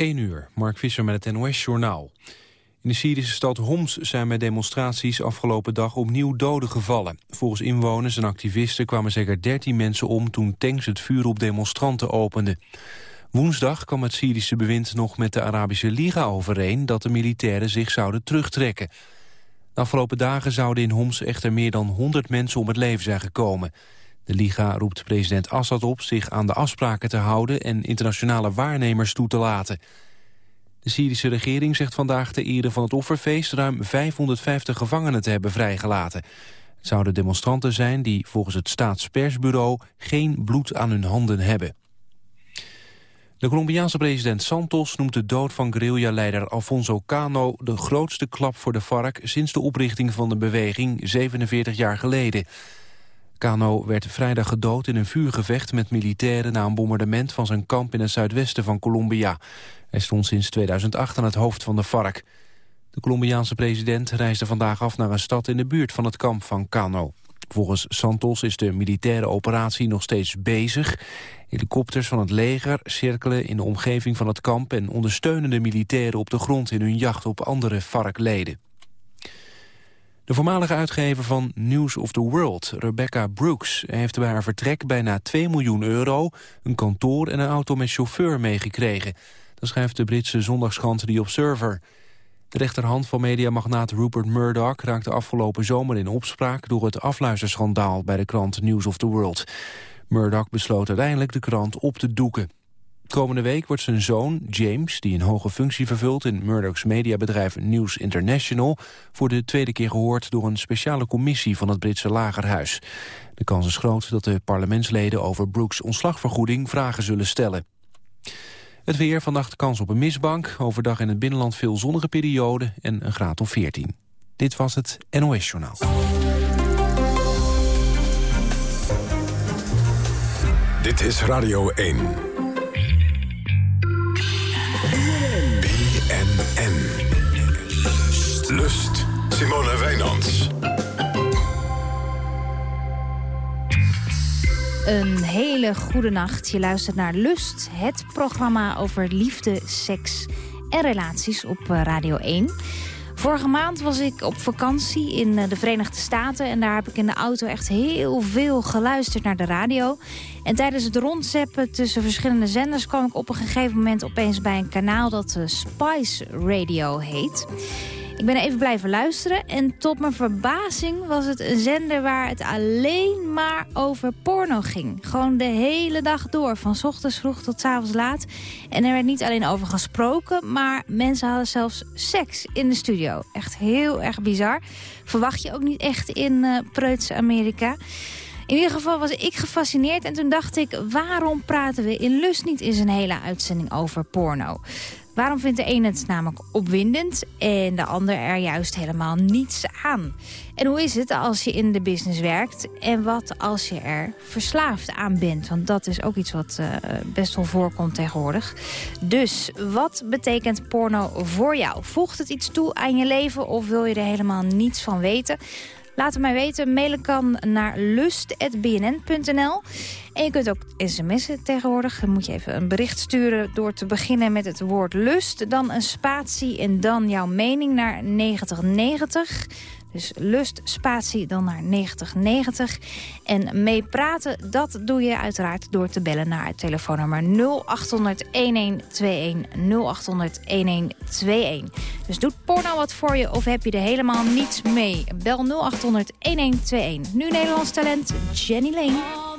1 uur, Mark Visser met het NOS-journaal. In de Syrische stad Homs zijn bij demonstraties afgelopen dag opnieuw doden gevallen. Volgens inwoners en activisten kwamen zeker 13 mensen om... toen tanks het vuur op demonstranten openden. Woensdag kwam het Syrische bewind nog met de Arabische Liga overeen... dat de militairen zich zouden terugtrekken. De afgelopen dagen zouden in Homs echter meer dan 100 mensen om het leven zijn gekomen... De Liga roept president Assad op zich aan de afspraken te houden... en internationale waarnemers toe te laten. De Syrische regering zegt vandaag te ere van het offerfeest... ruim 550 gevangenen te hebben vrijgelaten. Het zouden demonstranten zijn die volgens het staatspersbureau... geen bloed aan hun handen hebben. De Colombiaanse president Santos noemt de dood van guerrilla-leider Alfonso Cano... de grootste klap voor de FARC sinds de oprichting van de beweging 47 jaar geleden... Kano werd vrijdag gedood in een vuurgevecht met militairen... na een bombardement van zijn kamp in het zuidwesten van Colombia. Hij stond sinds 2008 aan het hoofd van de FARC. De Colombiaanse president reisde vandaag af naar een stad in de buurt van het kamp van Cano. Volgens Santos is de militaire operatie nog steeds bezig. Helikopters van het leger cirkelen in de omgeving van het kamp... en ondersteunen de militairen op de grond in hun jacht op andere FARC-leden. De voormalige uitgever van News of the World, Rebecca Brooks... heeft bij haar vertrek bijna 2 miljoen euro... een kantoor en een auto met chauffeur meegekregen. Dat schrijft de Britse zondagskrant The Observer. De rechterhand van mediamagnaat Rupert Murdoch raakte afgelopen zomer in opspraak... door het afluisterschandaal bij de krant News of the World. Murdoch besloot uiteindelijk de krant op te doeken. Komende week wordt zijn zoon, James, die een hoge functie vervult... in Murdoch's mediabedrijf News International... voor de tweede keer gehoord door een speciale commissie van het Britse Lagerhuis. De kans is groot dat de parlementsleden over Brooks ontslagvergoeding vragen zullen stellen. Het weer, vannacht kans op een misbank. Overdag in het binnenland veel zonnige periode en een graad of 14. Dit was het NOS Journaal. Dit is Radio 1. Een hele goede nacht. Je luistert naar Lust, het programma over liefde, seks en relaties op eh, Radio 1. Vorige maand was ik op vakantie in eh, de Verenigde Staten... en daar heb ik in de auto echt heel veel geluisterd naar de radio. En tijdens het rondzeppen tussen verschillende zenders... kwam ik op een gegeven moment opeens bij een kanaal dat uh, Spice Radio heet. Ik ben even blijven luisteren en tot mijn verbazing was het een zender waar het alleen maar over porno ging. Gewoon de hele dag door, van ochtends vroeg tot avonds laat. En er werd niet alleen over gesproken, maar mensen hadden zelfs seks in de studio. Echt heel erg bizar. Verwacht je ook niet echt in uh, Preutse Amerika. In ieder geval was ik gefascineerd en toen dacht ik... waarom praten we in Lust niet in zijn hele uitzending over porno? Waarom vindt de een het namelijk opwindend en de ander er juist helemaal niets aan? En hoe is het als je in de business werkt en wat als je er verslaafd aan bent? Want dat is ook iets wat uh, best wel voorkomt tegenwoordig. Dus wat betekent porno voor jou? Voegt het iets toe aan je leven of wil je er helemaal niets van weten? Laat het mij weten. Mailen kan naar lust.bnn.nl. En je kunt ook sms'en tegenwoordig. Dan moet je even een bericht sturen door te beginnen met het woord lust. Dan een spatie en dan jouw mening naar 9090. Dus lust, spatie, dan naar 9090. En meepraten, dat doe je uiteraard door te bellen naar het telefoonnummer 0800 1121 0800 1121. Dus doet porno wat voor je of heb je er helemaal niets mee? Bel 0800 1121. Nu Nederlands talent, Jenny Lane.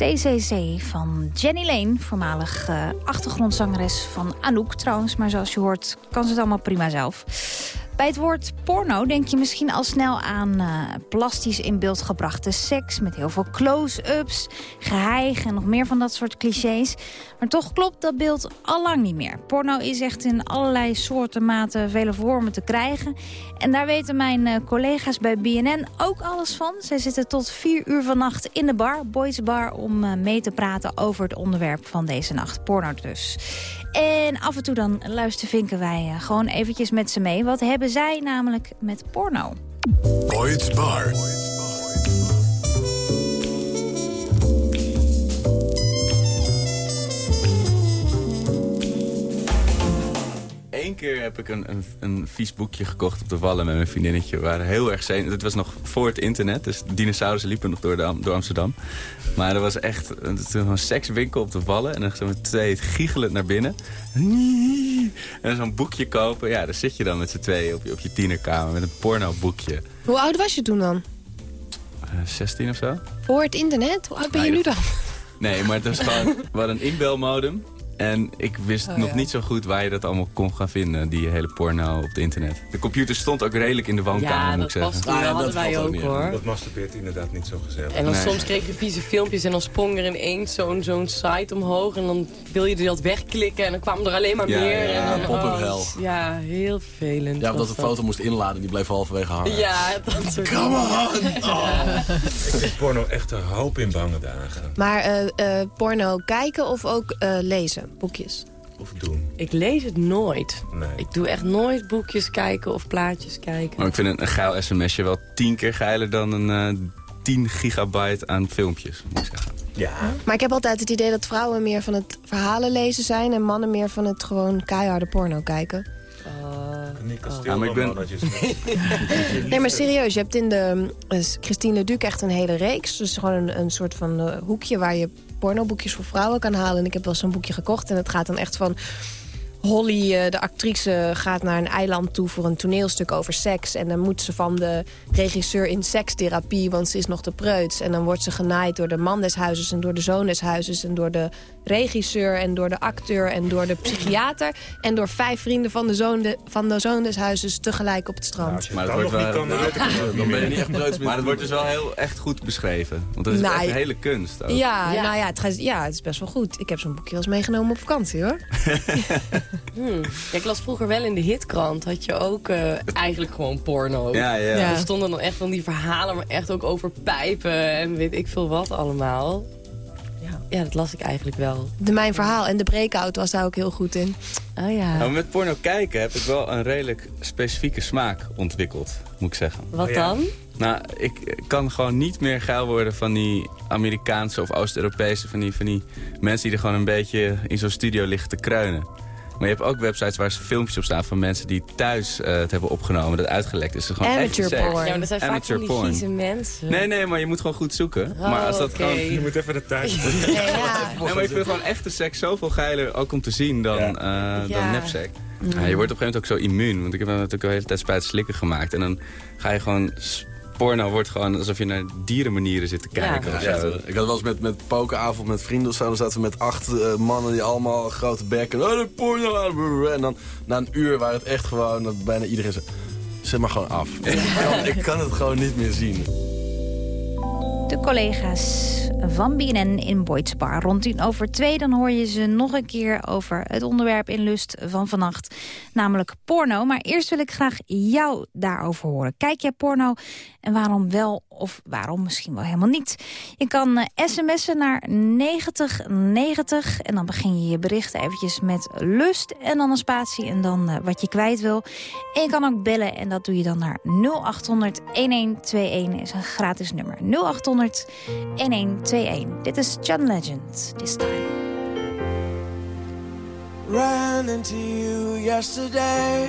CCC van Jenny Lane, voormalig uh, achtergrondzangeres van Anouk trouwens. Maar zoals je hoort kan ze het allemaal prima zelf. Bij het woord porno denk je misschien al snel aan uh, plastisch in beeld gebrachte seks... met heel veel close-ups, geheig en nog meer van dat soort clichés. Maar toch klopt dat beeld al lang niet meer. Porno is echt in allerlei soorten, maten, vele vormen te krijgen. En daar weten mijn uh, collega's bij BNN ook alles van. Zij zitten tot vier uur vannacht in de bar, Boys Bar... om uh, mee te praten over het onderwerp van deze nacht, porno dus. En af en toe dan luistervinken wij uh, gewoon eventjes met ze mee. Wat hebben zij namelijk met porno? Bar. Eén keer heb ik een, een, een, vies boekje gekocht op de Wallen met mijn vriendinnetje. We waren heel erg zenuwachtig. Het was nog voor het internet, dus dinosaurussen liepen nog door, de, door Amsterdam. Maar er was echt een, een sekswinkel op de Wallen. En dan zijn we twee giechelend naar binnen. En zo'n boekje kopen. Ja, daar zit je dan met z'n tweeën op je, op je tienerkamer met een pornoboekje. Hoe oud was je toen dan? Uh, 16 of zo. Voor het internet? Hoe oud ben je nu dan? Nee, maar het was gewoon... We hadden een inbelmodem. En ik wist oh, nog ja. niet zo goed waar je dat allemaal kon gaan vinden, die hele porno op het internet. De computer stond ook redelijk in de woonkamer, ja, moet ik zeggen. Was, ja, dat hadden wij ook, ook hoor. Dat masturbeert inderdaad niet zo gezellig. En dan nee. soms kreeg je vieze filmpjes en dan sprong er ineens zo'n zo'n site omhoog. En dan wil je dat wegklikken en dan kwamen er alleen maar ja, meer. Ja, en dan, pop oh, Ja, heel vervelend. Ja, omdat de foto moest inladen, die bleef halverwege hangen. Ja, dat soort Come on! Oh. Ik vind porno echt een hoop in bange dagen. Maar uh, uh, porno kijken of ook uh, lezen, boekjes? Of doen? Ik lees het nooit. Nee. Ik doe echt nooit boekjes kijken of plaatjes kijken. Maar ik vind een, een geil sms'je wel tien keer geiler dan een uh, 10 gigabyte aan filmpjes, moet ik zeggen. Ja. Maar ik heb altijd het idee dat vrouwen meer van het verhalen lezen zijn... en mannen meer van het gewoon keiharde porno kijken. Niet oh. ja, maar ik ben... nee, maar serieus, je hebt in de uh, Christine Leduc echt een hele reeks. Dus gewoon een, een soort van uh, hoekje waar je pornoboekjes voor vrouwen kan halen. En ik heb wel zo'n boekje gekocht en het gaat dan echt van... Holly, uh, de actrice, gaat naar een eiland toe voor een toneelstuk over seks. En dan moet ze van de regisseur in sekstherapie, want ze is nog te preuts. En dan wordt ze genaaid door de man des huizes en door de zoon des huizes... en door de regisseur en door de acteur en door de psychiater... en door vijf vrienden van de zoon, de, van de zoon des huizes tegelijk op het strand. Nou, maar het wordt wel, kan, dan ben je niet echt preuts. Maar het wordt dus wel heel echt goed beschreven. Want dat is nou, echt een hele kunst. Ook. Ja, ja, nou ja, het, gaat, ja, het is best wel goed. Ik heb zo'n boekje eens meegenomen op vakantie, hoor. Hmm. Ja, ik las vroeger wel in de hitkrant. Had je ook uh, eigenlijk gewoon porno. Ja, ja. ja. Er stonden dan echt van die verhalen, maar echt ook over pijpen en weet ik veel wat allemaal. Ja, ja dat las ik eigenlijk wel. De Mijn Verhaal en de Breakout was daar ook heel goed in. Oh ja. Nou, met porno kijken heb ik wel een redelijk specifieke smaak ontwikkeld, moet ik zeggen. Wat oh, ja. dan? Nou, ik kan gewoon niet meer geil worden van die Amerikaanse of Oost-Europese... Van die, van die mensen die er gewoon een beetje in zo'n studio liggen te kreunen. Maar je hebt ook websites waar ze filmpjes op staan van mensen die thuis uh, het hebben opgenomen. Dat uitgelekt is. gewoon Amateur porn. Ja, maar dat zijn Amateur vaak van die vieze mensen. Nee, nee, maar je moet gewoon goed zoeken. Oh, maar als dat okay. gewoon... Je moet even de tijd... ja, ja. ja, maar ik vind gewoon echte seks zoveel geiler ook om te zien dan, ja. uh, dan ja. nepseks. Mm. Ja, je wordt op een gegeven moment ook zo immuun. Want ik heb natuurlijk de hele tijd spuit slikken gemaakt. En dan ga je gewoon porno wordt gewoon alsof je naar dierenmanieren zit te kijken. Ja. Ja, ik had wel eens met, met pokeravond met vrienden of zo. Dan zaten we met acht uh, mannen die allemaal grote bekken. Oh, de porno. En dan na een uur waren het echt gewoon dat bijna iedereen zei... Zet maar gewoon af. Ja. Ik, kan, ik kan het gewoon niet meer zien. De collega's van BNN in Boyd's Bar. Rond tien over twee dan hoor je ze nog een keer over het onderwerp in Lust van vannacht. Namelijk porno. Maar eerst wil ik graag jou daarover horen. Kijk jij porno en waarom wel of waarom misschien wel helemaal niet? Je kan uh, sms'en naar 9090 en dan begin je je bericht eventjes met lust en dan een spatie en dan uh, wat je kwijt wil. En je kan ook bellen en dat doe je dan naar 0800 1121 is een gratis nummer. 0800 1121. Dit is John Legend, this time. Ran into you yesterday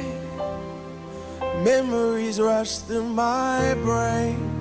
Memories rush through my brain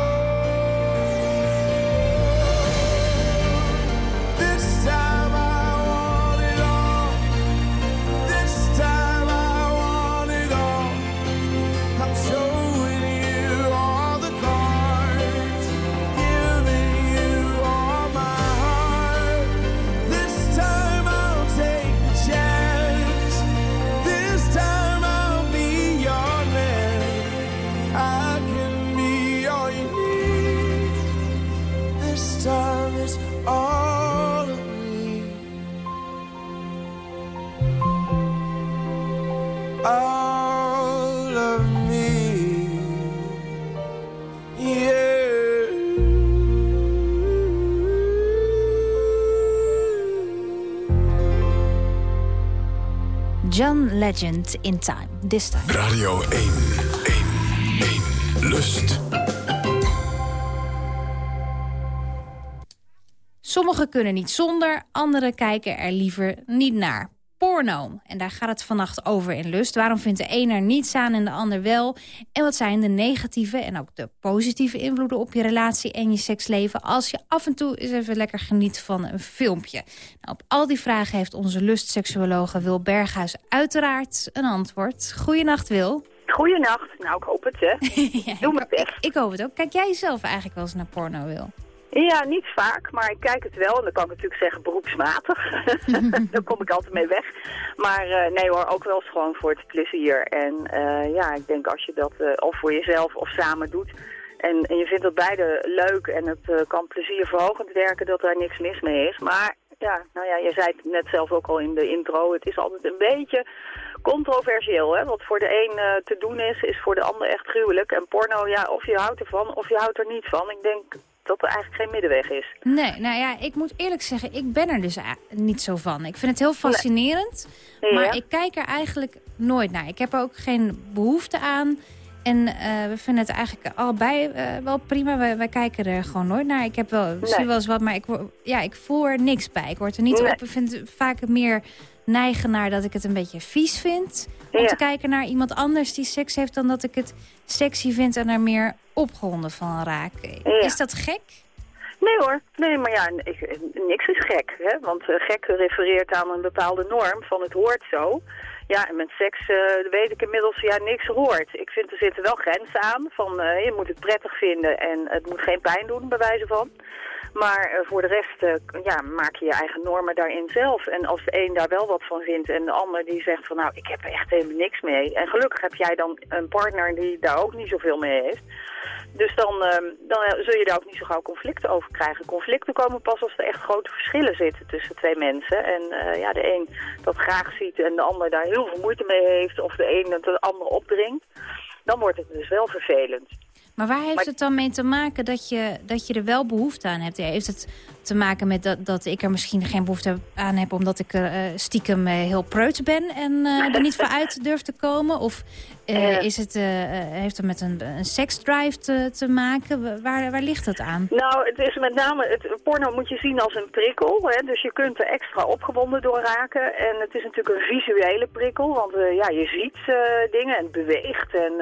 John Legend in Time. This time. Radio 1. 1. 1. Lust. Sommigen kunnen niet zonder, anderen kijken er liever niet naar. Porno. En daar gaat het vannacht over in Lust. Waarom vindt de een er niets aan en de ander wel? En wat zijn de negatieve en ook de positieve invloeden op je relatie en je seksleven... als je af en toe eens even lekker geniet van een filmpje? Nou, op al die vragen heeft onze lustseksuologe Wil Berghuis uiteraard een antwoord. Goeienacht, Wil. Goeienacht. Nou, ik hoop het, hè. Ja, Doe ik, best. ik, ik hoop het ook. Kijk jij zelf eigenlijk wel eens naar porno, Wil? Ja, niet vaak, maar ik kijk het wel. En dan kan ik natuurlijk zeggen beroepsmatig. Daar kom ik altijd mee weg. Maar eh, nee hoor, ook wel eens gewoon voor het plezier. En eh, ja, ik denk als je dat eh, of voor jezelf of samen doet... En, en je vindt dat beide leuk en het kan plezierverhogend werken... dat daar niks mis mee is. Maar ja, nou ja, je zei het net zelf ook al in de intro... het is altijd een beetje controversieel. Hè? Wat voor de een te doen is, is voor de ander echt gruwelijk. En porno, ja, of je houdt ervan of je houdt er niet van. Ik denk dat er eigenlijk geen middenweg is. Nee, nou ja, ik moet eerlijk zeggen, ik ben er dus niet zo van. Ik vind het heel fascinerend, maar ik kijk er eigenlijk nooit naar. Ik heb er ook geen behoefte aan. En eh, we vinden het eigenlijk allebei eh, wel prima. Wij, wij kijken er gewoon nooit naar. Ik heb wel, zie wel eens wat, maar ik, ja, ik voel er niks bij. Ik word er niet Nee. op. Ik vind het vaak meer neigen naar dat ik het een beetje vies vind. Om Ja. te kijken naar iemand anders die seks heeft... dan dat ik het sexy vind en er meer opgewonden van raak. Ja. Is dat gek? Nee hoor, nee, maar ja, ik- niks is gek. Hè? Want eh, gek refereert aan een bepaalde norm van het hoort zo. Ja, en met seks eh, weet ik inmiddels, ja, niks hoort. Ik vind er zitten wel grenzen aan. Van, eh, je moet het prettig vinden en het moet geen pijn doen, bij wijze van. Maar eh, voor de rest eh, ja, maak je je eigen normen daarin zelf. En als de een daar wel wat van vindt en de ander die zegt van... nou, ik heb echt helemaal niks mee. En gelukkig heb jij dan een partner die daar ook niet zoveel mee heeft. Dus dan, ehm, dan eh, zul je daar ook niet zo gauw conflicten over krijgen. Conflicten komen pas als er echt grote verschillen zitten tussen twee mensen. En ja, de een dat graag ziet en de ander daar heel veel moeite mee heeft... of de een het de ander opdringt. Dan wordt het dus wel vervelend. Maar waar heeft Maar- het dan mee te maken dat je, dat je er wel behoefte aan hebt? Heeft het te maken met dat, dat ik er misschien geen behoefte aan heb... omdat ik eh, stiekem eh, heel preuts ben en eh, er niet voor uit durf te komen? Of is het, heeft het met een, een seksdrive te, te maken? Waar, waar ligt het aan? Nou, het is met name, het porno moet je zien als een prikkel. Hè? Dus je kunt er extra opgewonden door raken. En het is natuurlijk een visuele prikkel. Want ja, je ziet dingen en het beweegt. En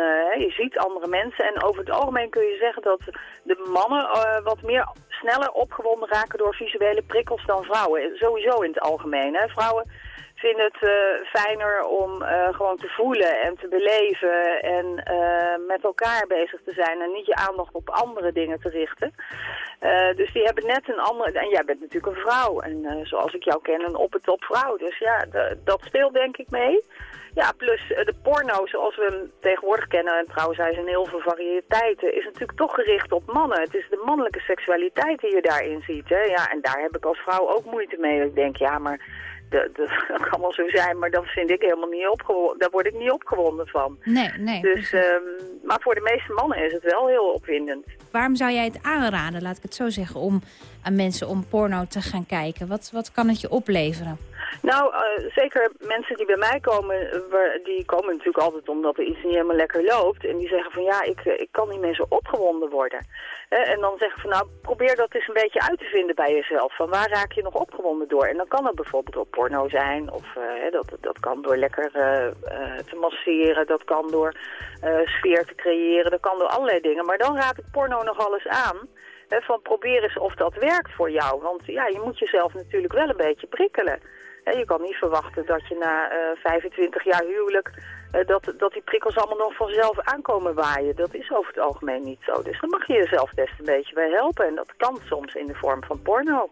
je ziet andere mensen. En over het algemeen kun je zeggen dat de mannen wat meer sneller opgewonden raken door visuele prikkels dan vrouwen. Sowieso in het algemeen. Hè? Vrouwen vinden het eh, fijner om eh, gewoon te voelen en te beleven en eh, met elkaar bezig te zijn en niet je aandacht op andere dingen te richten. Dus die hebben net een andere... En jij bent natuurlijk een vrouw en zoals ik jou ken een op het top vrouw. Dus ja, dat speelt denk ik mee. Ja, plus de porno zoals we hem tegenwoordig kennen, en trouwens hij is in heel veel variëteiten, is natuurlijk toch gericht op mannen. Het is de mannelijke seksualiteit die je daarin ziet. Hè? Ja, en daar heb ik als vrouw ook moeite mee. Ik denk, ja, maar de- dat kan wel zo zijn, maar dat vind ik helemaal niet opgewonden. Daar word ik niet opgewonden van. Nee, nee. Dus, ehm, maar voor de meeste mannen is het wel heel opwindend. Waarom zou jij het aanraden, laat ik het zo zeggen... om aan mensen om porno te gaan kijken? Wat, wat kan het je opleveren? Nou, eh, zeker mensen die bij mij komen, eh, die komen natuurlijk altijd omdat er iets niet helemaal lekker loopt. En die zeggen van ja, ik, eh, ik kan niet meer zo opgewonden worden. En dan zeggen van nou, probeer dat eens een beetje uit te vinden bij jezelf. Van waar raak je nog opgewonden door? En dan kan het bijvoorbeeld op porno zijn. Of eh, dat, dat kan door lekker eh, eh, te masseren. Dat kan door sfeer te creëren. Dat kan door allerlei dingen. Maar dan raad ik porno nog alles aan. Hè, van probeer eens of dat werkt voor jou. Want ja, je moet jezelf natuurlijk wel een beetje prikkelen. Je kan niet verwachten dat je na eh, 25 jaar huwelijk... eh, dat, dat die prikkels allemaal nog vanzelf aankomen waaien. Dat is over het algemeen niet zo. Dus dan mag je jezelf best een beetje bij helpen. En dat kan soms in de vorm van porno.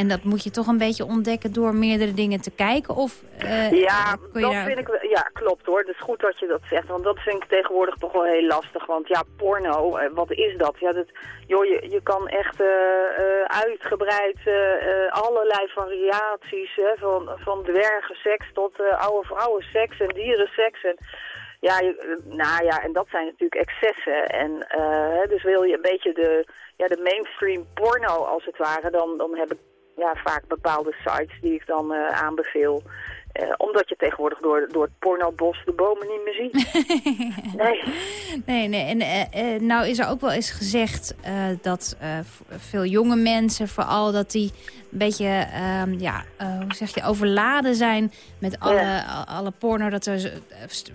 En dat moet je toch een beetje ontdekken door meerdere dingen te kijken? Of eh, Ja, kun je dat daar- vind ik ja, klopt hoor. Het is goed dat je dat zegt, want dat vind ik tegenwoordig toch wel heel lastig. Want ja, porno, eh, wat is dat? Ja, dat joh, je, je kan echt eh, uitgebreid allerlei variaties, hè, van, van dwergenseks tot oude vrouwenseks en dierenseks. En, ja, je- nou ja, en dat zijn natuurlijk excessen. En dus wil je een beetje de, ja, de mainstream porno als het ware, dan, dan heb ik ja, vaak bepaalde sites die ik dan eh, aanbeveel. Eh, omdat je tegenwoordig door, door het pornobos de bomen niet meer ziet. nee. Nee, nee. En eh, nou is er ook wel eens gezegd dat veel jonge mensen, vooral dat die een beetje, ehm, ja, eh, hoe zeg je, overladen zijn met alle, Ja. alle porno. Dat er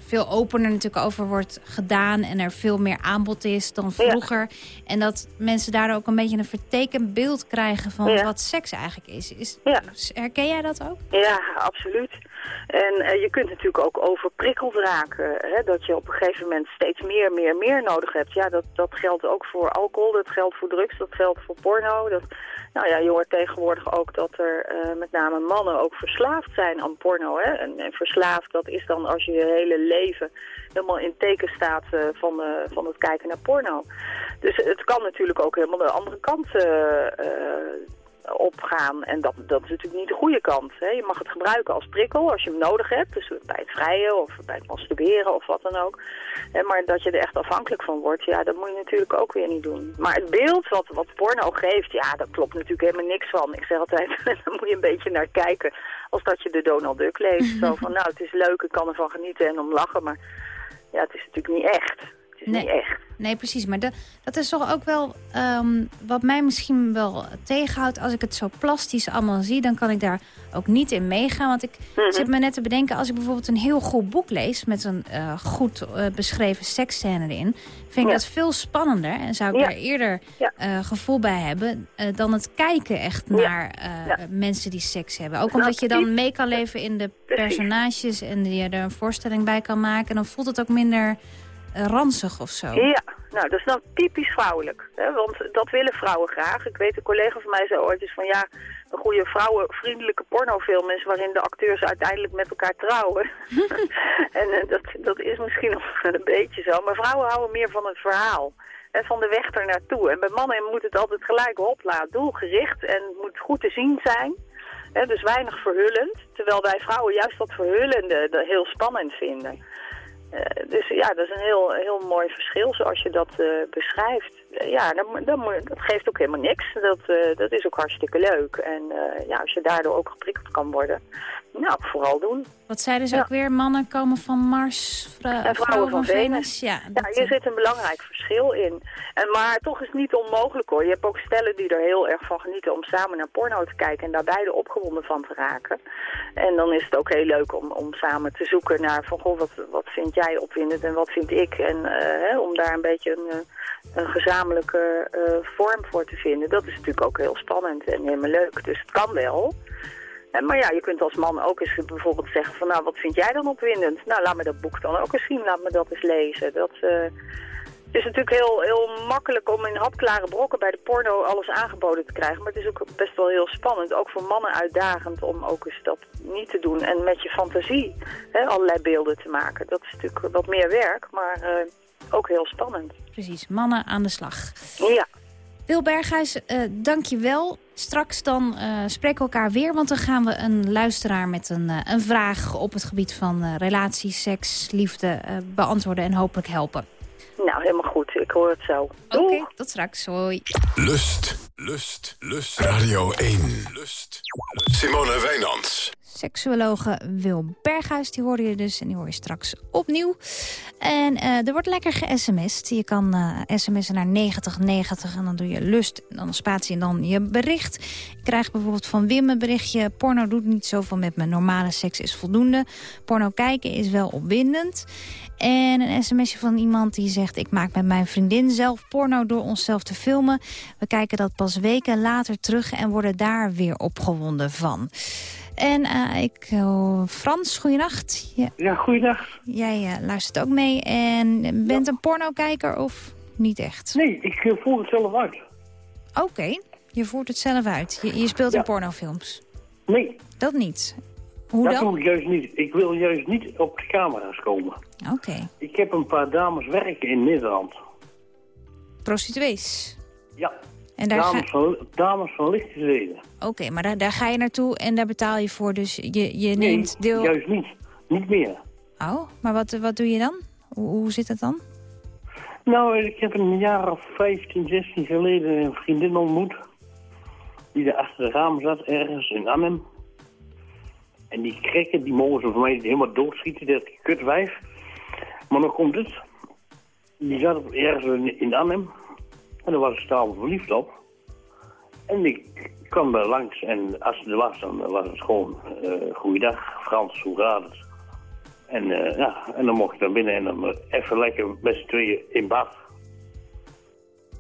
veel opener natuurlijk over wordt gedaan en er veel meer aanbod is dan Ja. vroeger. En dat mensen daardoor ook een beetje een vertekend beeld krijgen van Ja. wat seks eigenlijk is. is Ja. Herken jij dat ook? Ja, absoluut. En eh, je kunt natuurlijk ook overprikkeld raken. Hè? Dat je op een gegeven moment steeds meer, meer, meer nodig hebt. Ja, dat, dat geldt ook voor alcohol, dat geldt voor drugs, dat geldt voor porno. Dat, nou ja, je hoort tegenwoordig ook dat er eh, met name mannen ook verslaafd zijn aan porno. Hè? En, verslaafd, dat is dan als je je hele leven helemaal in teken staat eh, van, eh, van het kijken naar porno. Dus het kan natuurlijk ook helemaal de andere kant opgaan. En dat, dat is natuurlijk niet de goede kant. Hè. Je mag het gebruiken als prikkel als je hem nodig hebt. Dus bij het vrijen of bij het masturberen of wat dan ook. Maar dat je er echt afhankelijk van wordt, ja, dat moet je natuurlijk ook weer niet doen. Maar het beeld wat, wat porno geeft, ja, daar klopt natuurlijk helemaal niks van. Ik zeg altijd, daar moet je een beetje naar kijken. Als dat je de Donald Duck leest. Zo van, nou, het is leuk, ik kan ervan genieten en om lachen. Maar ja, het is natuurlijk niet echt. Nee. niet echt. Nee, precies. Maar de, dat is toch ook wel ehm, wat mij misschien wel tegenhoudt. Als ik het zo plastisch allemaal zie, dan kan ik daar ook niet in meegaan. Want ik Mhm. zit me net te bedenken, als ik bijvoorbeeld een heel goed boek lees... met een eh, goed eh, beschreven seksscène erin... vind ik Ja. dat veel spannender. En zou ik Ja. daar eerder Ja. eh, gevoel bij hebben... dan het kijken echt naar mensen die seks hebben. Ook omdat je dan mee kan leven in de personages... en je er een voorstelling bij kan maken. En dan voelt het ook minder ranzig of zo. Ja, nou dat is dan typisch vrouwelijk. Hè? Want dat willen vrouwen graag. Ik weet, een collega van mij zei ooit eens van ja, een goede vrouwenvriendelijke pornofilm is waarin de acteurs uiteindelijk met elkaar trouwen. en eh, dat, dat is misschien nog een beetje zo. Maar vrouwen houden meer van het verhaal. Hè, van de weg er naartoe. En bij mannen moet het altijd gelijk hopla, doelgericht en het moet goed te zien zijn. Hè, dus weinig verhullend. Terwijl wij vrouwen juist dat verhullende dat heel spannend vinden. Eh, dus ja, dat is een heel, heel mooi verschil zoals je dat eh, beschrijft. Eh, ja, dan, moet- dat geeft ook helemaal niks. Dat, eh, dat is ook hartstikke leuk. En eh, ja, als je daardoor ook geprikkeld kan worden, nou, vooral doen. Wat zeiden ze Ja. ook weer? Mannen komen van Mars, En vrouwen van Venus. Ja, Ja, dat, hier zit een belangrijk verschil in. En, maar toch is het niet onmogelijk hoor. Je hebt ook stellen die er heel erg van genieten om samen naar porno te kijken en daar beide opgewonden van te raken. En dan is het ook heel leuk om, om samen te zoeken naar van goh, wat, wat vind jij opwindend en wat vind ik. En hè, om daar een beetje een, een eh, vorm voor te vinden. Dat is natuurlijk ook heel spannend en helemaal leuk. Dus het kan wel. En, maar ja, je kunt als man ook eens bijvoorbeeld zeggen van nou, wat vind jij dan opwindend? Nou, laat me dat boek dan ook eens zien, laat me dat eens lezen. Dat eh, het is natuurlijk heel, heel makkelijk om in hapklare brokken bij de porno alles aangeboden te krijgen. Maar het is ook best wel heel spannend, ook voor mannen uitdagend om ook eens dat niet te doen. En met je fantasie hè, allerlei beelden te maken. Dat is natuurlijk wat meer werk, maar eh, ook heel spannend. precies, mannen aan de slag. Ja. Wil Berghuis, eh dank je wel. Straks dan eh, spreken we elkaar weer, want dan gaan we een luisteraar met een, eh, een vraag op het gebied van eh relaties, seks, liefde eh, beantwoorden en hopelijk helpen. Nou, helemaal goed. Ik hoor het zo. Oké, Doeg! tot straks. Hoi. Lust, lust, lust. Radio 1. Lust. Simone Wijnands. Seksuologe Wil Berghuis, die hoorde je dus en die hoor je straks opnieuw. En eh, er wordt lekker ge-sms'd. Je kan eh sms'en naar 9090 en dan doe je lust, dan een spatie en dan je bericht. Ik krijg bijvoorbeeld van Wim een berichtje... porno doet niet zoveel met me, normale seks is voldoende. Porno kijken is wel opwindend. En een sms'je van iemand die zegt... ik maak met mijn vriendin zelf porno door onszelf te filmen. We kijken dat pas weken later terug en worden daar weer opgewonden van. En eh, ik, oh, Frans, goeienacht. Ja, Ja, goeiedag. jij eh, luistert ook mee en bent een pornokijker of niet echt? Nee, ik eh, voer het zelf uit. Oké, je voert het zelf uit. Je, je speelt Ja. in pornofilms. Nee, Dat niet. Hoe dat dan? doe ik juist niet. Ik wil juist niet op de camera's komen. Oké, Ik heb een paar dames werken in Nederland. prostituees. Ja, En daar ga... dames, van, dames van. Oké, maar daar, daar ga je naartoe en daar betaal je voor. Dus je, je Nee, neemt deel... juist niet. Niet meer. Oh, maar wat, wat doe je dan? Hoe, hoe zit het dan? Nou, ik heb een jaar of 15, 16 geleden een vriendin ontmoet. Die er achter de raam zat, ergens in Arnhem. En die krikken, die mogen ze voor mij helemaal doodschieten, dat kutwijf. Maar dan komt het. Die zat ergens in- in Arnhem. En daar was ik stapel verliefd op. En ik kwam daar langs en als ze er was, dan was het gewoon... eh goeiedag, Frans, hoe gaat het? En, eh, ja, en dan mocht ik naar binnen en dan eh, even lekker met z'n tweeën in bad.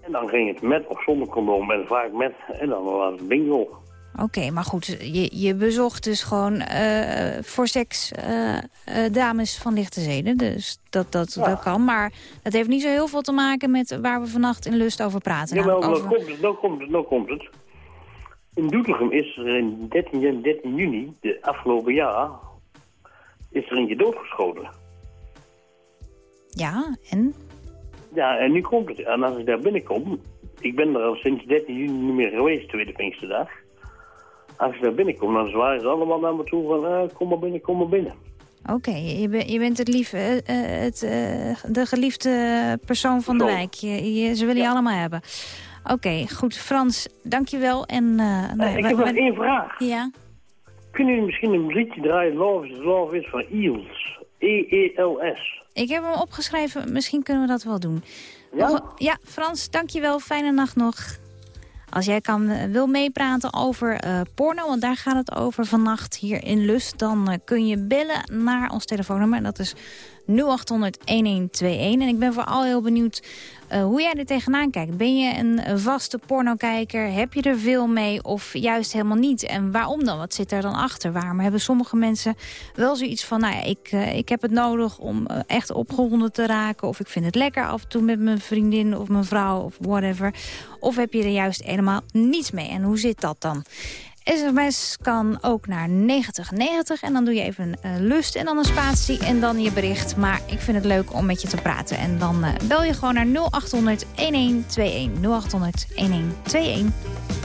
En dan ging het met of zonder condoom en vaak met. En dan was het bingo. Oké, maar goed, je, je bezocht dus gewoon eh, voor seks eh, eh, dames van lichte zeden. Dus dat, dat, dat kan. Maar dat heeft niet zo heel veel te maken met waar we vannacht in Lust over praten. Jawel, namelijk nou over- komt het, nou komt het, nou komt het. In Doetinchem is er in 13, jan- 13 juni, de afgelopen jaar, is er eentje doodgeschoten. Ja, en? Ja, en nu komt het. En als ik daar binnenkom, ik ben er al sinds 13 juni niet meer geweest, tweede Pinksterdag. Als ik daar binnenkom, dan zwaaien ze allemaal naar me toe van, eh, kom maar binnen, kom maar binnen. Oké, je, je bent het lief, eh, eh, het, de geliefde persoon van de wijk. Je, je- ze willen je allemaal hebben. Oké, goed. Frans, dankjewel. En, nou, ik heb nog één vraag. Ja, Kunnen jullie misschien een liedje draaien, Love is Love is van Eels? E-E-L-S. Ik heb hem opgeschreven, misschien kunnen we dat wel doen. Ja? Ja, Frans, dankjewel. Fijne nacht nog. Als jij kan, eh, wil meepraten over eh, porno, want daar gaat het over vannacht hier in Lust... dan eh, kun je bellen naar ons telefoonnummer. Dat is 0800-1121. En ik ben vooral heel benieuwd eh, hoe jij er tegenaan kijkt. Ben je een vaste pornokijker? Heb je er veel mee of juist helemaal niet? En waarom dan? Wat zit er dan achter? Waarom hebben sommige mensen wel zoiets van... nou ja, ik, eh, ik heb het nodig om eh, echt opgewonden te raken... of ik vind het lekker af en toe met mijn vriendin of mijn vrouw of whatever. Of heb je er juist helemaal niets mee? En hoe zit dat dan? SMS kan ook naar 9090 en dan doe je even eh, lust en dan een spatie en dan je bericht. Maar ik vind het leuk om met je te praten. En dan eh, bel je gewoon naar 0800 1121. 0800 1121.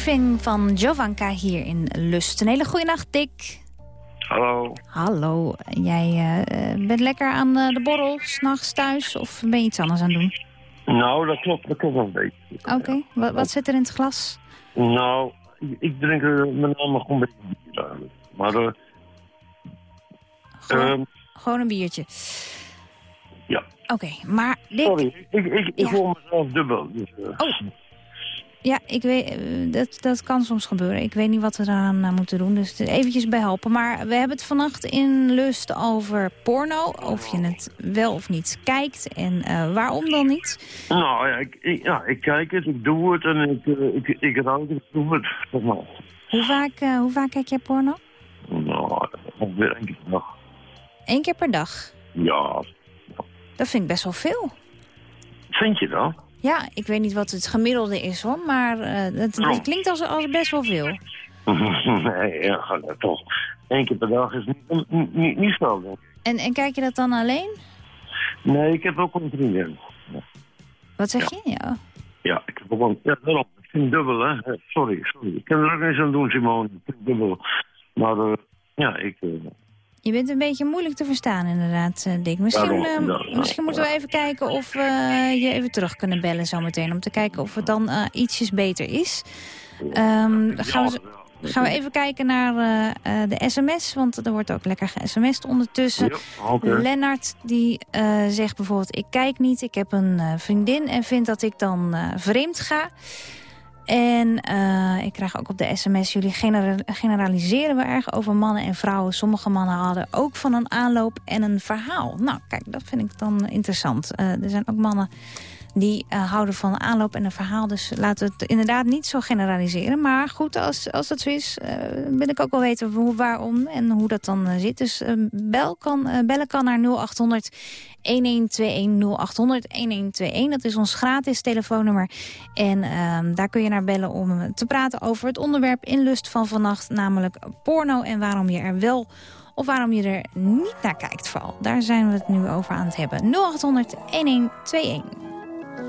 Everything van Jovanka hier in Lust. Een hele goede nacht, Dick. Hallo. Hallo. Jij eh, eh, bent lekker aan eh, de borrel, s'nachts thuis, of ben je iets anders aan het doen? Nou, dat klopt, dat klopt wel een beetje. Oké, wat, wat zit er in het glas? Nou, ik- drink er met name gewoon een beetje bier eigenlijk. Maar eh, ehm, Gewoon een biertje. Ja. Oké, maar Dick... sorry, ik, ik, ik Ja. hoor mezelf dubbel. Dus, eh, Oh. Ja, ik weet, eh, dat, dat kan soms gebeuren. Ik weet niet wat we daaraan eh, moeten doen, dus eventjes bij helpen. Maar we hebben het vannacht in Lust over porno. Of je het wel of niet kijkt en eh, waarom dan niet. Nou ja ik, ik- ja, ik kijk het, ik doe het en ik, ik, ik rook het, ik doe het. Zeg maar. Hoe vaak, hoe vaak kijk jij porno? Nou, ongeveer één keer per dag. Eén keer per dag. Ja, Dat vind ik best wel veel. vind je dat? Ja, ik weet niet wat het gemiddelde is hoor, maar eh, het, het klinkt als, als best wel veel. nee, ja, nou, toch. Één keer per dag is niet, niet, niet, veel. En, en kijk je dat dan alleen? Nee, ik heb ook een vriendin. Wat zeg je? Ja. Ja, ik heb ook een... Ja, daarom. Ik vind dubbel, hè. Eh, Sorry, sorry. Ik kan er ook niks aan doen, Simone. Ik vind dubbel. Maar, eh, ja, ik... eh, Je bent een beetje moeilijk te verstaan inderdaad, eh, Dick. Misschien, Daarom, eh, ja, misschien moeten we even kijken of we je even terug kunnen bellen zometeen. Om te kijken of het dan eh, ietsjes beter is. Ehm, gaan, we, gaan we even kijken naar eh, eh, de sms, want er wordt ook lekker ge-sms'd ondertussen. Ja. Lennart die eh, zegt bijvoorbeeld, ik kijk niet, ik heb een eh, vriendin en vind dat ik dan eh, vreemd ga. En eh, ik krijg ook op de sms, jullie genera- generaliseren we erg over mannen en vrouwen. Sommige mannen hadden ook van een aanloop en een verhaal. Nou, kijk, dat vind ik dan interessant. Eh, er zijn ook mannen die eh, houden van aanloop en een verhaal. Dus laten we het inderdaad niet zo generaliseren. Maar goed, als, als dat zo is, eh, wil ik ook wel weten hoe, waarom en hoe dat dan eh, zit. Dus bel kan, bellen kan naar 0800 1121 0800 1121. Dat is ons gratis telefoonnummer. En ehm, daar kun je naar bellen om te praten over het onderwerp in Lust van vannacht. Namelijk porno en waarom je er wel of waarom je er niet naar kijkt vooral. Daar zijn we het nu over aan het hebben. 0800 1121. No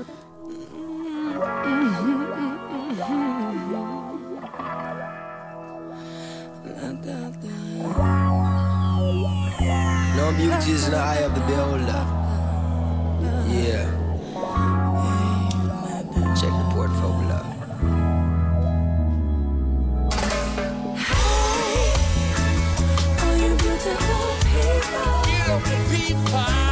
beauty is in the eye of the beholder. Yeah. Check the portfolio. All you beautiful people. Beautiful people.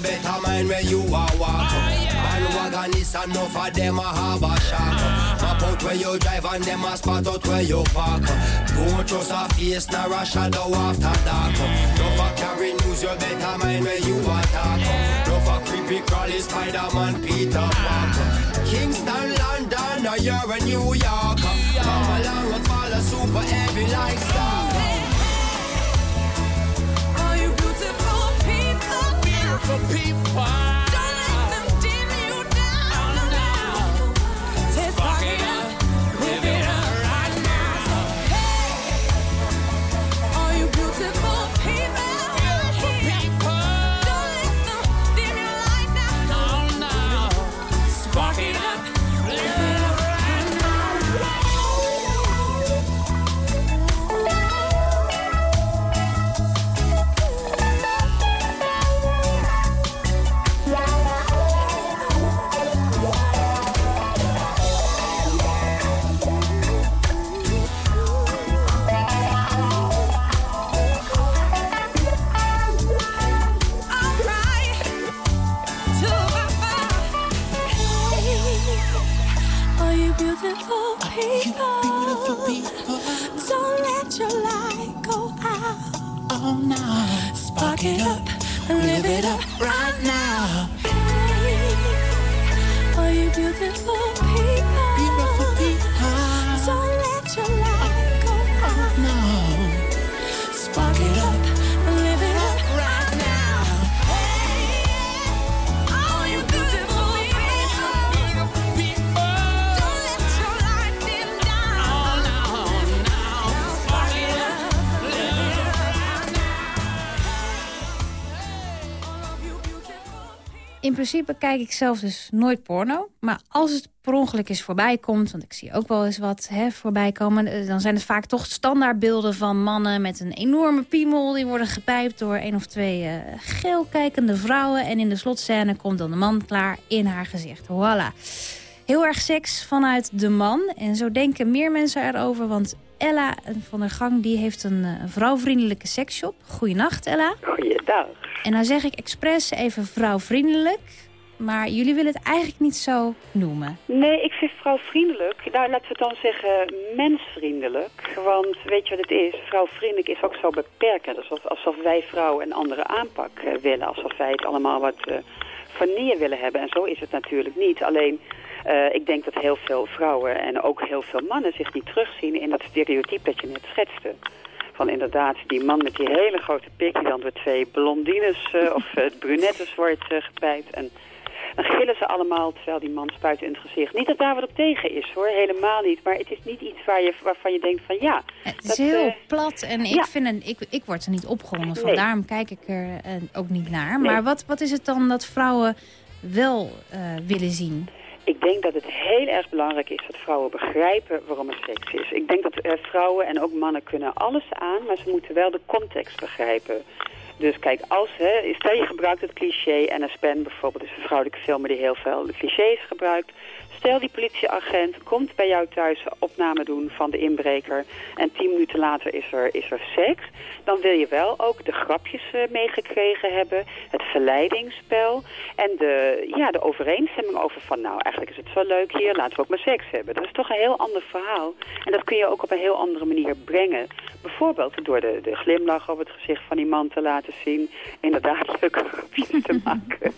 better mind where you are walk. Bandwagon is enough of them a have a shock. Map out where you drive and them a spot out where you park. Don't trust a face nor a shadow after dark. No for carry news, you better mind where you attack. No for creepy crawly Spider-Man Peter Parker. Kingston, London, or you're in New York. Come along and follow super heavy like star. Beautiful people. Principe kijk ik zelf dus nooit porno. Maar als het per ongeluk eens voorbij komt... want ik zie ook wel eens wat hè, voorbij komen... eh, dan zijn het vaak toch standaardbeelden van mannen... met een enorme piemel. Die worden gepijpt door één of twee eh geel kijkende vrouwen. En in de slotscène komt dan de man klaar in haar gezicht. Voilà. Heel erg seks vanuit de man. En zo denken meer mensen erover. Want Ella van der Gang die heeft een eh, vrouwvriendelijke seksshop. Goeienacht, Ella. Goeiedag. En nou zeg ik expres even vrouwvriendelijk. Maar jullie willen het eigenlijk niet zo noemen. Nee, ik vind vrouwvriendelijk. Nou, laten we dan zeggen mensvriendelijk. Want weet je wat het is? Vrouwvriendelijk is ook zo beperkend. Alsof, alsof wij vrouwen een andere aanpak eh, willen. Alsof wij het allemaal wat eh van neer willen hebben. En zo is het natuurlijk niet. Alleen, eh, ik denk dat heel veel vrouwen en ook heel veel mannen zich niet terugzien in dat stereotype dat je net schetste. Van inderdaad, die man met die hele grote pik die dan door twee blondines eh, of eh, brunettes wordt uh, gepijpt. En dan gillen ze allemaal terwijl die man spuit in het gezicht. Niet dat daar wat op tegen is hoor, helemaal niet. Maar het is niet iets waar je, waarvan je denkt van ja. Het is dat, heel plat en ik, ja. vind een, ik, ik word er niet opgewonden van. Nee. Daarom kijk ik er ook niet naar. Nee. Maar wat, wat is het dan dat vrouwen wel willen zien? Ik denk dat het heel erg belangrijk is dat vrouwen begrijpen waarom het seks is. Ik denk dat eh, vrouwen en ook mannen kunnen alles aan, maar ze moeten wel de context begrijpen. Dus kijk, als, hè, stel je gebruikt het cliché, en Aspen bijvoorbeeld is een vrouwelijke film die heel veel clichés gebruikt. Stel die politieagent komt bij jou thuis opname doen van de inbreker en tien minuten later is er, is er seks. Dan wil je wel ook de grapjes eh, meegekregen hebben, het verleidingsspel en de, ja, de overeenstemming over van nou eigenlijk is het zo leuk hier, laten we ook maar seks hebben. Dat is toch een heel ander verhaal en dat kun je ook op een heel andere manier brengen. Bijvoorbeeld door de, de glimlach op het gezicht van die man te laten zien, inderdaad leuke grapjes te maken.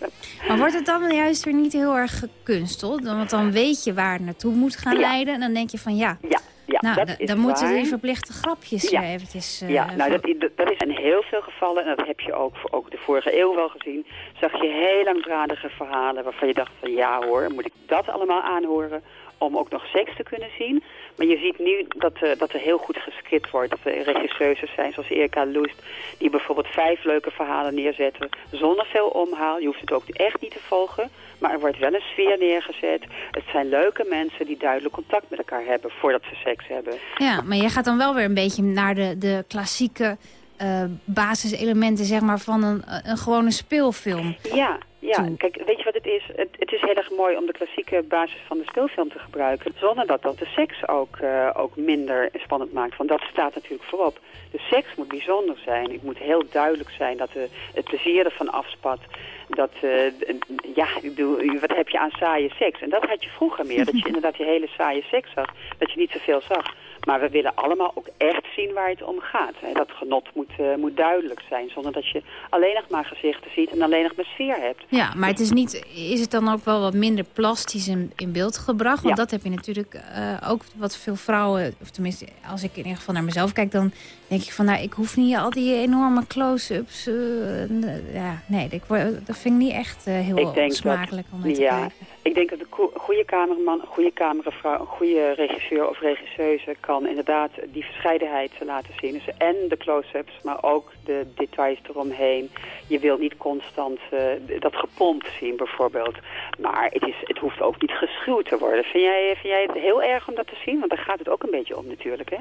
Maar wordt het dan juist weer niet heel erg gekunsteld? Want dan weet je waar het naartoe moet gaan leiden. En dan denk je van ja, Ja, ja nou, dat da- is dan moeten waar. die verplichte grapjes Ja. weer eventjes... eh, Ja, nou, dat, dat- is in heel veel gevallen, en dat heb je ook, ook de vorige eeuw wel gezien, zag je heel langdradige verhalen waarvan je dacht van ja hoor, moet ik dat allemaal aanhoren om ook nog seks te kunnen zien. Maar je ziet nu dat, eh, dat er heel goed gescript wordt. Dat er regisseuses zijn zoals Erika Loest, die bijvoorbeeld vijf leuke verhalen neerzetten zonder veel omhaal. Je hoeft het ook echt niet te volgen, maar er wordt wel een sfeer neergezet. Het zijn leuke mensen die duidelijk contact met elkaar hebben voordat ze seks hebben. Ja, maar je gaat dan wel weer een beetje naar de, de klassieke eh, basiselementen zeg maar, van een, een gewone speelfilm. Ja, ja. Kijk, weet je wat het is? Het, het is heel erg mooi om de klassieke basis van de speelfilm te gebruiken. Zonder dat dat de seks ook, eh, ook minder spannend maakt. Want dat staat natuurlijk voorop. De seks moet bijzonder zijn. Het moet heel duidelijk zijn dat de, het plezier ervan afspat. Dat, eh, d- ja, ik bedoel, wat heb je aan saaie seks? En dat had je vroeger meer. Dat je inderdaad die hele saaie seks zag. Dat je niet zoveel zag. Maar we willen allemaal ook echt zien waar het om gaat. Hè. Dat genot moet, eh, moet duidelijk zijn. Zonder dat je alleen nog maar gezichten ziet en alleen nog maar sfeer hebt. Ja, maar het is, niet, is het dan ook wel wat minder plastisch in, in beeld gebracht? Want Ja. dat heb je natuurlijk eh, ook wat veel vrouwen... of tenminste, als ik in ieder geval naar mezelf kijk... dan denk ik van, nou, ik hoef niet al die enorme close-ups. eh, ja, nee, ik, dat vind ik niet echt heel smakelijk om naar te ja, kijken. ik denk dat een goede cameraman, een goede cameravrouw, een goede regisseur of regisseuse kan inderdaad die verscheidenheid laten zien. Dus en de close-ups, maar ook de details eromheen. Je wil niet constant eh, dat gepompt zien bijvoorbeeld. Maar het, is, het hoeft ook niet geschuwd te worden. Vind jij, vind jij het heel erg om dat te zien? Want daar gaat het ook een beetje om natuurlijk, hè?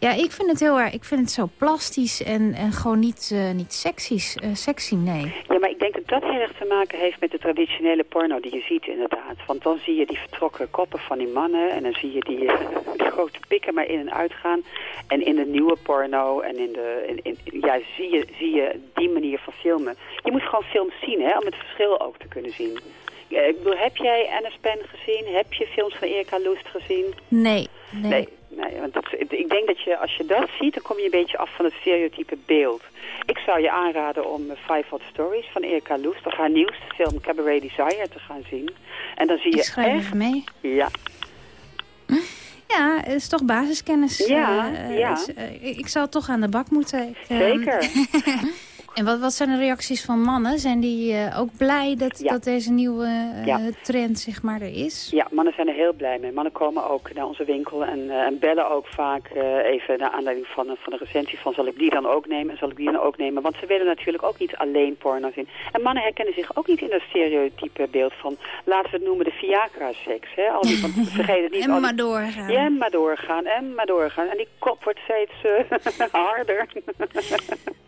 Ja, ik vind het heel erg. Ik vind het zo plastisch en, en gewoon niet, eh, niet sexies, eh, sexy, nee. Ja, maar ik denk dat dat heel erg te maken heeft met de traditionele porno die je ziet inderdaad. Want dan zie je die vertrokken koppen van die mannen en dan zie je die, eh, die grote pikken maar in en uitgaan. En in de nieuwe porno en in de, in, in- ja, zie je, zie je die manier van filmen. Je moet gewoon films zien hè, om het verschil ook te kunnen zien. ik bedoel, heb jij Anne Spen gezien? Heb je films van Erika Lust gezien? Nee, nee. Nee, nee want dat, ik denk dat je, als je dat ziet, dan kom je een beetje af van het stereotype beeld. Ik zou je aanraden om eh, Five Hot Stories van Erika Lust, of haar nieuwste film Cabaret Desire, te gaan zien. En dan zie je Ik schrijf echt... even mee. Ja, Ja, het is toch basiskennis. Ja, eh, ja. is, eh, ik zal toch aan de bak moeten. Ik, eh, zeker. en wat, wat zijn de reacties van mannen? Zijn die eh, ook blij dat, Ja. dat deze nieuwe eh, Ja. trend zeg maar, er is? Ja, mannen zijn er heel blij mee. Mannen komen ook naar onze winkel en, eh, en bellen ook vaak even naar aanleiding van, van de recensie van zal ik die dan ook nemen en zal ik die dan ook nemen. Want ze willen natuurlijk ook niet alleen porno zien. En mannen herkennen zich ook niet in dat stereotype beeld van, laten we het noemen de Viagra-seks. Al die, want vergeet het niet. En al die- maar doorgaan. Ja, en maar doorgaan, en maar doorgaan. En die kop wordt steeds eh,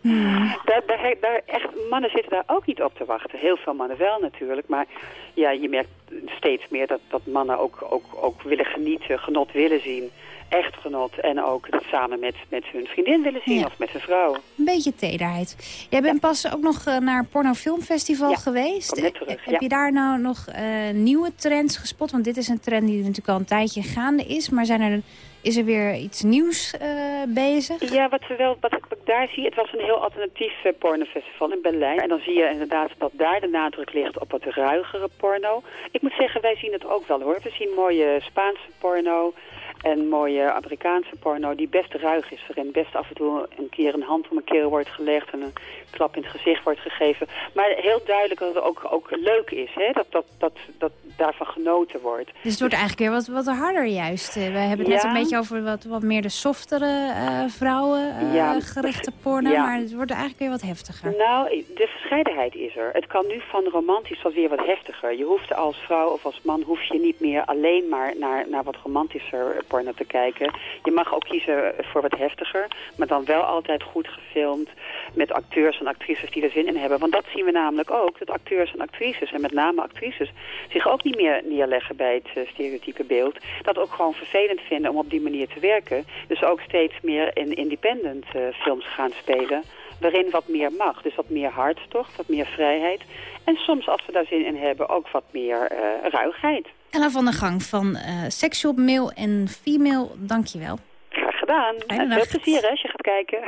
daar, daar, daar, echt, mannen zitten daar ook niet op te wachten. Heel veel mannen wel natuurlijk. Maar ja, je merkt steeds meer dat, dat mannen ook, ook, ook willen genieten, genot willen zien. Echt genot. En ook samen met, met hun vriendin willen zien Ja. of met zijn vrouw. Een beetje tederheid. Jij bent pas ook nog eh, naar een pornofilmfestival Ja, geweest. kom net terug, Heb je daar nou nog eh, nieuwe trends gespot? Want dit is een trend die natuurlijk al een tijdje gaande is. Maar zijn er, is er weer iets nieuws eh, bezig? Ja, wat, we wel, wat ik daar zie, het was een heel alternatief eh, pornofestival in Berlijn. En dan zie je inderdaad dat daar de nadruk ligt op wat ruigere porno. Ik moet zeggen, wij zien het ook wel hoor. We zien mooie Spaanse porno en mooie Amerikaanse porno die best ruig is. Waarin best af en toe een keer een hand om een keel wordt gelegd en een klap in het gezicht wordt gegeven. Maar heel duidelijk dat het ook, ook leuk is, hè? Dat, dat, dat, dat daarvan genoten wordt. Dus het wordt eigenlijk weer wat, wat harder juist. Eh, We hebben het net een beetje over wat, wat meer de softere eh, vrouwen eh, Ja. gerichte porno. Ja. Maar het wordt eigenlijk weer wat heftiger. Nou, de verscheidenheid is er. Het kan nu van romantisch tot weer wat heftiger. Je hoeft als vrouw of als man hoef je niet meer alleen maar naar, naar wat romantischer te kijken. Je mag ook kiezen voor wat heftiger, maar dan wel altijd goed gefilmd met acteurs en actrices die er zin in hebben. Want dat zien we namelijk ook, dat acteurs en actrices, en met name actrices, zich ook niet meer neerleggen bij het eh, stereotype beeld. Dat ook gewoon vervelend vinden om op die manier te werken. Dus ook steeds meer in independent eh, films gaan spelen waarin wat meer mag. Dus wat meer hartstocht, wat meer vrijheid. En soms, als we daar zin in hebben, ook wat meer eh, ruigheid. Ella van der Gang van eh Sexshop Male en Female, dankjewel. Graag gedaan. Fijne en dag. veel plezier hè, als je gaat kijken.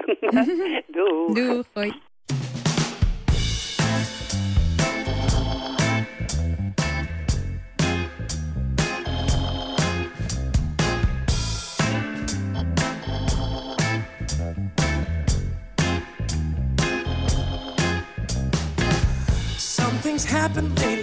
Doei. Doei. Hoi. Something's happened lately.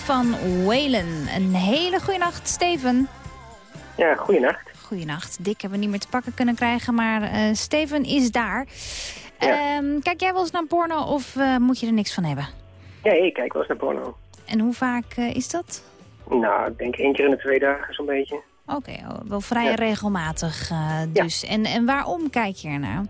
Van Waylon. Een hele goede nacht, Steven. Ja, goeienacht. Goeienacht. Dick hebben we niet meer te pakken kunnen krijgen, maar eh, Steven is daar. Ehm, kijk jij wel eens naar porno of eh, moet je er niks van hebben? Ja, ik kijk wel eens naar porno. En hoe vaak eh, is dat? Nou, ik denk één keer in de twee dagen zo'n beetje. Oké, oh, wel vrij Ja. regelmatig dus. En, en waarom kijk je ernaar? Nou,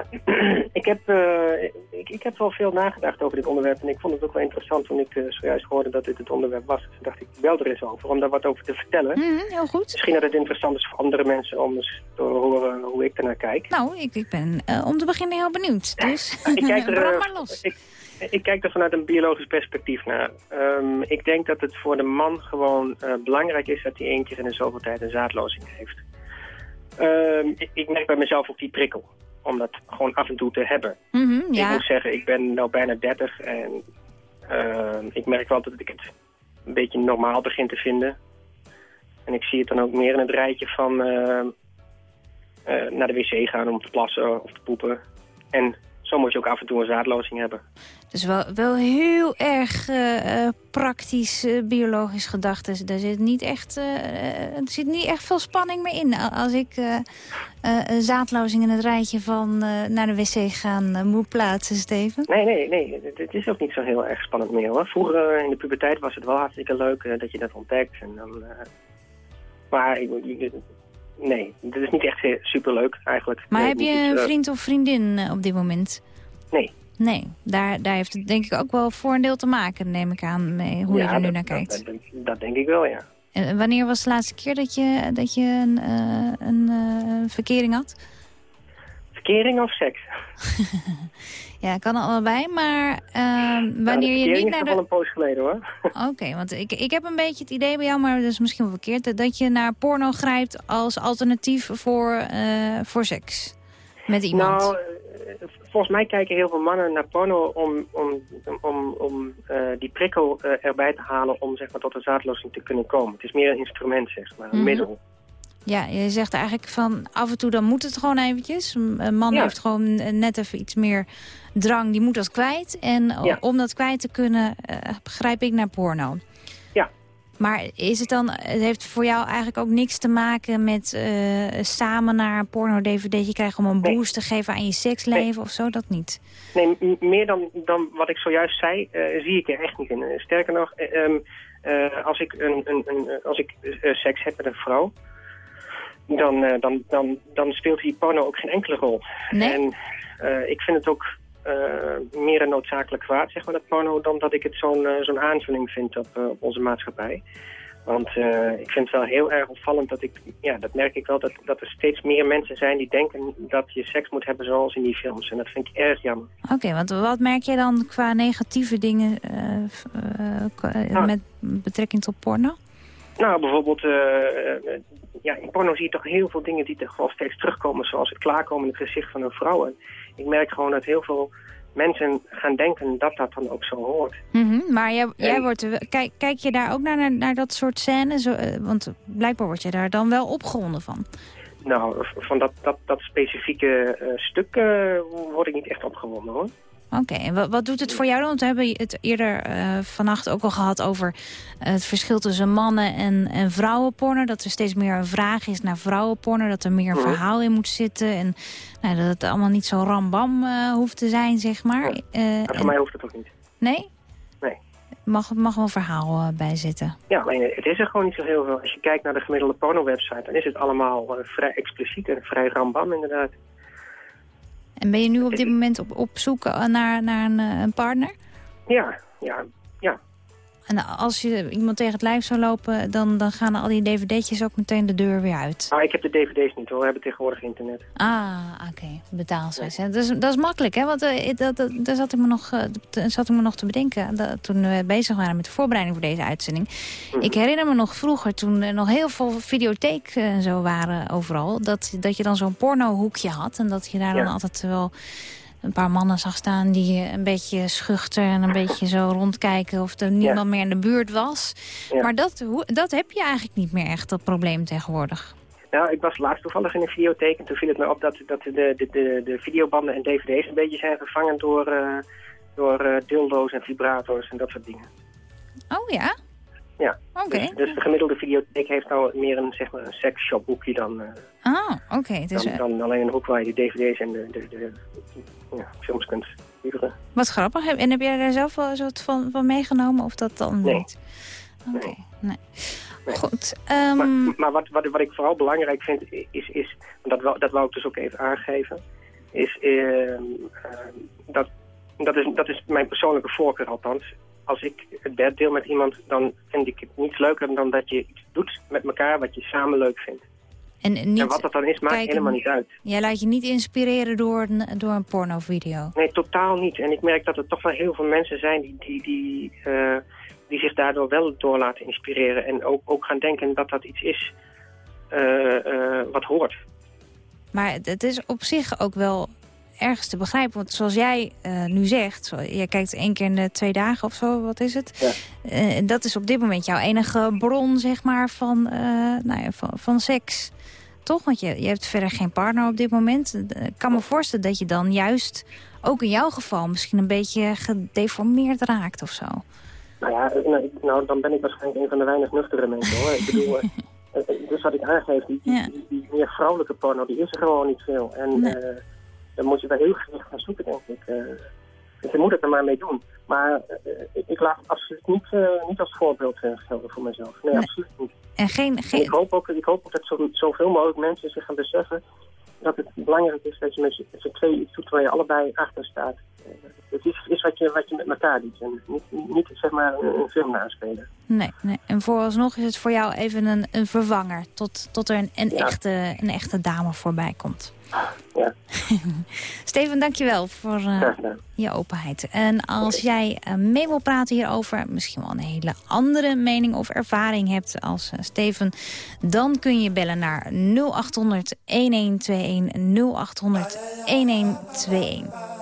ik heb, eh, ik, ik heb wel veel nagedacht over dit onderwerp. En ik vond het ook wel interessant toen ik eh, zojuist hoorde dat dit het onderwerp was. Dus dacht ik, bel er eens over om daar wat over te vertellen. Mhm, heel goed. Misschien dat het interessant is voor andere mensen om eens te horen hoe ik ernaar kijk. Nou, ik, ik ben eh, om te beginnen heel benieuwd. Dus ik kijk er, brand maar los. Ik, ik kijk er vanuit een biologisch perspectief naar. Ehm, ik denk dat het voor de man gewoon belangrijk is dat hij één keer in de zoveel tijd een zaadlozing heeft. Ehm, ik, ik merk bij mezelf ook die prikkel. Om dat gewoon af en toe te hebben. Ik ja. moet zeggen, ik ben nu bijna 30 en ehm, ik merk wel dat ik het een beetje normaal begin te vinden. En ik zie het dan ook meer in het rijtje van ehm, eh, naar de wc gaan om te plassen of te poepen. En zo moet je ook af en toe een zaadlozing hebben. Dus wel, wel heel erg eh, eh, praktisch, eh, biologisch gedacht. Dus daar zit niet echt, eh, er zit niet echt veel spanning meer in. Als ik een zaadlozing in het rijtje van naar de wc gaan moet plaatsen, Steven. Nee, nee, nee. Het, is ook niet zo heel erg spannend meer hoor. Vroeger in de puberteit was het wel hartstikke leuk dat je dat ontdekt. En dan, maar nee, het is niet echt superleuk eigenlijk. Maar Nee, heb je een eh, vriend of vriendin eh, op dit moment? Nee. Nee, daar, daar heeft het denk ik ook wel voor een deel te maken, neem ik aan, mee hoe je er nu dat- naar dat- kijkt. Dat, dat, dat denk ik wel, ja. En wanneer was de laatste keer dat je, dat je een, eh, een eh, verkering had? Verkering of seks? Ja, kan allebei, maar ehm, wanneer je niet naar de... wel een poos geleden hoor. Oké, want ik, ik heb een beetje het idee bij jou, maar dat is misschien wel verkeerd... dat- dat je naar porno grijpt als alternatief voor, eh, voor seks met iemand. Nou, eh, volgens mij kijken heel veel mannen naar porno om, om, om, om eh, die prikkel erbij te halen om zeg maar, tot een zaadlozing te kunnen komen. Het is meer een instrument, zeg maar, een Mhm. middel. Ja, je zegt eigenlijk van af en toe dan moet het gewoon eventjes. Een man Ja. heeft gewoon eh, net even iets meer drang, die moet dat kwijt. En Ja. om dat kwijt te kunnen, eh, grijp ik naar porno. Ja. Maar is het dan, het heeft voor jou eigenlijk ook niks te maken met eh, samen naar een porno-dvd'tje krijgen om een boost te geven aan je seksleven of zo? Dat niet. Nee, meer dan, dan wat ik zojuist zei, zie ik er echt niet in. Sterker nog, eh, ehm, eh, als ik, een, een, een, als ik seks heb met een vrouw, dan, eh, dan, dan, dan speelt die porno ook geen enkele rol. Nee? En eh, ik vind het ook eh, meer een noodzakelijk kwaad, zeg maar, dat porno, dan dat ik het zo'n zo'n aanvulling vind op, op onze maatschappij. Want ik vind het wel heel erg opvallend dat ik, ja, dat merk ik wel, dat, dat er steeds meer mensen zijn die denken dat je seks moet hebben zoals in die films. En dat vind ik erg jammer. Oké, want wat merk jij dan qua negatieve dingen Nou. met betrekking tot porno? Nou, bijvoorbeeld, ja, in porno zie je toch heel veel dingen die er gewoon steeds terugkomen, zoals het klaarkomen in het gezicht van een vrouw. En ik merk gewoon dat heel veel mensen gaan denken dat dat dan ook zo hoort. Mhm, maar jij, jij En- wordt, wel- kijk, kijk je daar ook naar, naar, naar dat soort scènes? Eh, want blijkbaar word je daar dan wel opgewonden van. Nou, van dat, dat, dat specifieke eh, stuk eh, word ik niet echt opgewonden hoor. Oké, en wat, wat doet het voor jou dan? Want we hebben het eerder eh, vannacht ook al gehad over eh, het verschil tussen mannen- en, en vrouwenporno. Dat er steeds meer een vraag is naar vrouwenporno. Dat er meer een Mhm. verhaal in moet zitten. En nou, dat het allemaal niet zo rambam eh, hoeft te zijn, zeg maar. Maar voor en- mij hoeft het ook niet. Nee? Nee. Mag, mag wel een verhaal bij zitten. Ja, alleen het is er gewoon niet zo heel veel. Als je kijkt naar de gemiddelde porno-website, dan is het allemaal vrij expliciet en vrij rambam inderdaad. En ben je nu op dit moment op, op zoek eh, naar, naar een, eh, een partner? Ja, ja, ja. En als je iemand tegen het lijf zou lopen, dan, dan gaan al die dvd'tjes ook meteen de deur weer uit. Nou, ik heb de dvd's niet hoor, we hebben tegenwoordig internet. Ah, oké. Hè. Dat, is, dat is makkelijk, hè? Want eh, dat, dat, daar zat ik, me nog, eh, zat ik me nog te bedenken dat, toen we bezig waren met de voorbereiding voor deze uitzending. Ik herinner me nog vroeger, toen er nog heel veel videotheek eh, en zo waren overal, dat, dat je dan zo'n pornohoekje had. En dat je daar dan altijd wel een paar mannen zag staan die eh, een beetje schuchter en een beetje zo rondkijken of er niemand meer in de buurt was. Ja. Maar dat, dat heb je eigenlijk niet meer echt, dat probleem tegenwoordig. Nou, ik was laatst toevallig in een videotheek en toen viel het me op dat, dat de, de, de, de videobanden en dvd's een beetje zijn vervangen door, eh, door eh, dildo's en vibrators en dat soort dingen. Oh ja? Ja. Oké. Dus, dus de gemiddelde videotheek heeft nou meer een, zeg maar, een seksshophoekje dan, eh, Ah, oké. Het is, dan, eh, dan alleen een hoek waar je de dvd's en de, de, de ja, films kunt huren. Wat grappig. En heb jij daar zelf wel wat van, van meegenomen of dat dan Nee. niet? Oké, nee. Goed. ehm, Maar, maar wat, wat, wat ik vooral belangrijk vind, is, is dat, wou, dat wou ik dus ook even aangeven, is ehm, ehm, dat, dat, is, dat is mijn persoonlijke voorkeur althans. Als ik het bed deel met iemand, dan vind ik het niets leuker dan dat je iets doet met elkaar wat je samen leuk vindt. en niet en wat dat dan is, maakt kijken- helemaal niet uit. Jij laat je niet inspireren door een, door een pornovideo. Nee, totaal niet. En ik merk dat er toch wel heel veel mensen zijn die, die, die, eh, die zich daardoor wel door laten inspireren. En ook, ook gaan denken dat dat iets is eh, eh, wat hoort. Maar het is op zich ook wel ergens te begrijpen. Want zoals jij eh, nu zegt, zo, jij kijkt één keer in de twee dagen of zo, wat is het? Eh, En dat is op dit moment jouw enige bron, zeg maar, van, eh, nou ja, van, van seks. Toch? Want je, je hebt verder geen partner op dit moment. Eh, Ik kan me voorstellen dat je dan juist, ook in jouw geval, misschien een beetje gedeformeerd raakt of zo. Nou ja, eh, nou, nou, dan ben ik waarschijnlijk een van de weinig nuchtere mensen hoor. Ik bedoel, eh, eh, dus wat ik aangeef, die, die, die, die meer vrouwelijke porno, die is er gewoon niet veel. En eh, dan moet je wel heel gericht gaan zoeken, denk ik. eh. dus je moet het er maar mee doen. Maar eh, ik, ik laat het absoluut niet, eh, niet als voorbeeld gelden voor mezelf. Nee, absoluut niet. En geen... En geen ik, hoop ook, ik hoop ook dat zo, zoveel mogelijk mensen zich gaan beseffen dat het belangrijk is dat je met z'n- tweeën iets doet waar je allebei achter staat. Het is, is wat, je, wat je met elkaar doet. En niet, niet zeg maar een, film naspelen. Nee, nee. En vooralsnog is het voor jou even een, een vervanger... tot, tot er een, een, echte, een echte dame voorbij komt. Ja. Steven, dankjewel voor eh, je openheid. En als jij eh, mee wil praten hierover, misschien wel een hele andere mening of ervaring hebt als eh, Steven, dan kun je bellen naar 0800 1121 0800 1121.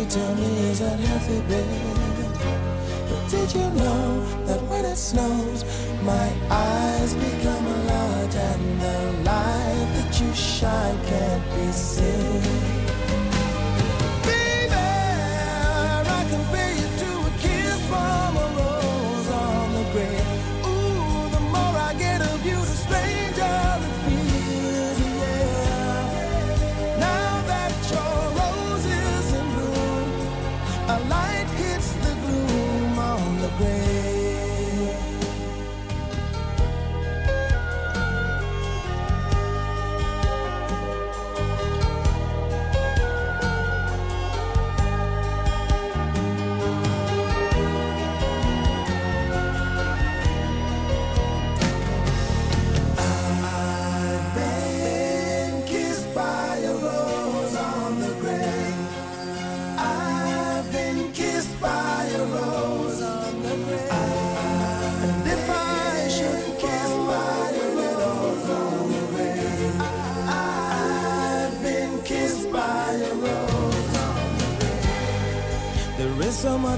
You tell me is that healthy, baby? But did you know that when it snows, my eyes become a lot and the light that you shine can't be seen?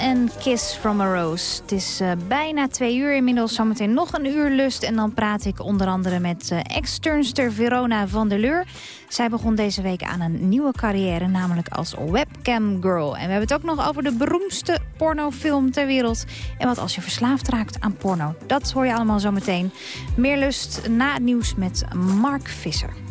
And Kiss from a Rose. Het is eh, bijna twee uur inmiddels. Zometeen nog een uur lust. En dan praat ik onder andere met eh ex-turnster Verona van der Leur. Zij begon deze week aan een nieuwe carrière, namelijk als webcam girl. En we hebben het ook nog over de beroemdste pornofilm ter wereld. En wat als je verslaafd raakt aan porno. Dat hoor je allemaal zometeen. Meer lust na het nieuws met Mark Visser.